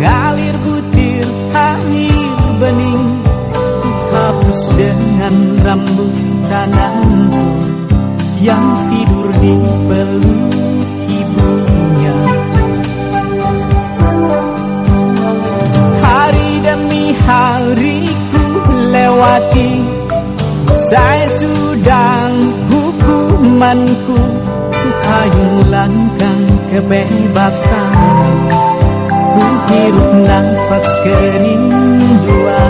mengalir butir air bening ku hapus dengan rambut tanahku yang tidur di peluk ibunya. Hari demi hari ku lewati saya sudah hukumanku. Ku hayung langkah kebebasan ku hirup nafas kerinduan.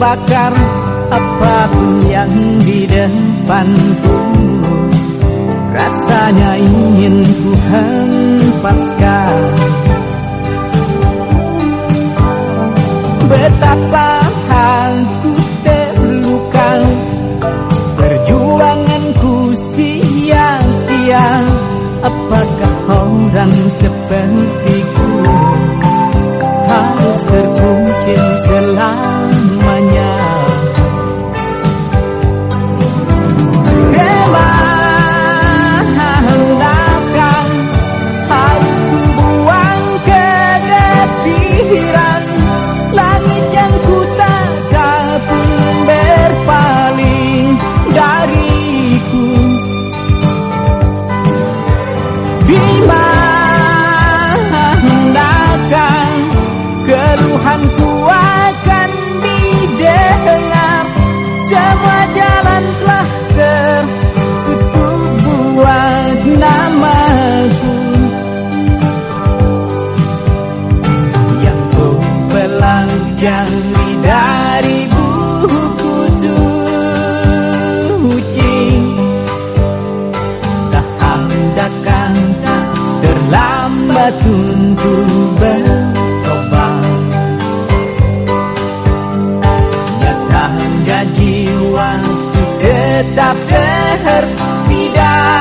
terbakar Apa pun yang di depanku. Rasanya ingin ku hempaskan. Betapa aku terluka Perjuanganku sia-sia. Apakah orang sepertiku harus terkuncil selamanya Di Tuhanku terpidana.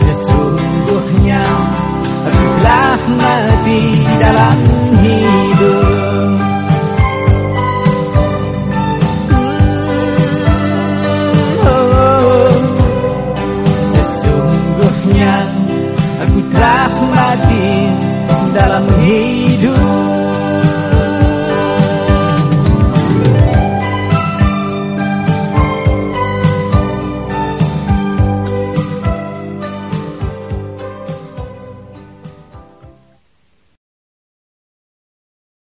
Sesungguhnya aku telah mati dalam hidup. Hmm, oh, Sesungguhnya aku telah mati dalam hidup